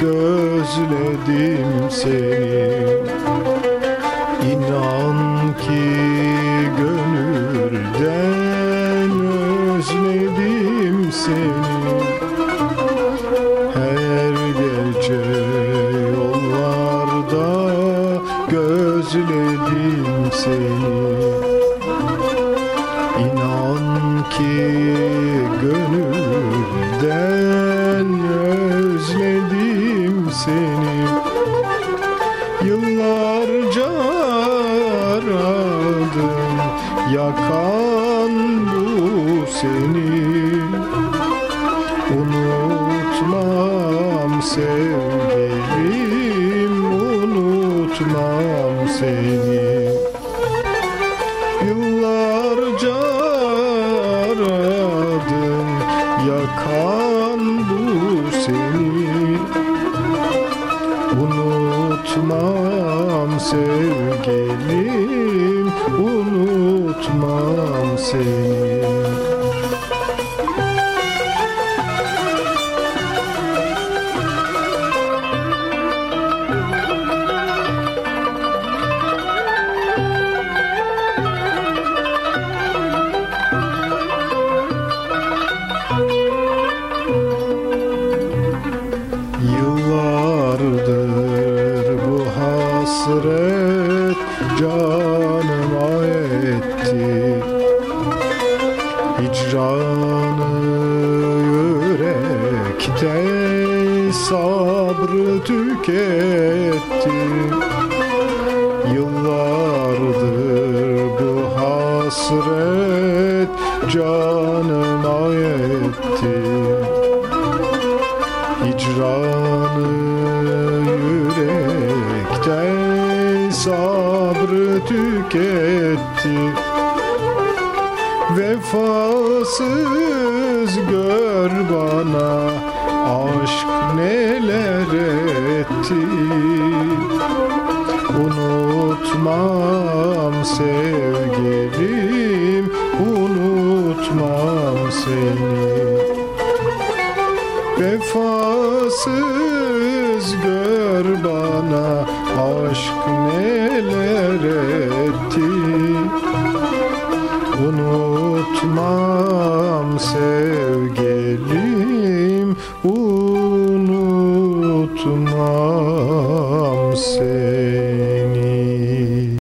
gözledim seni. İnan ki gönülden özledim seni. Her gece yollarda gözledim seni. İnan ki gönülden Yıllarca aradım yakan bu seni. Unutmam sevgilim unutmam seni. Yıllarca aradım yakan sevgilim unutmam seni. Yıllardır bu hasret canıma etti Hicranı yürekte sabrı tüketti. Yıllardır bu hasret canıma sabrı tüketti. Vefasız gör bana aşk neler etti. Unutmam sevgilim unutmam seni. Vefasız gör bana aşk neler etti? Unutmam sevgilim unutmam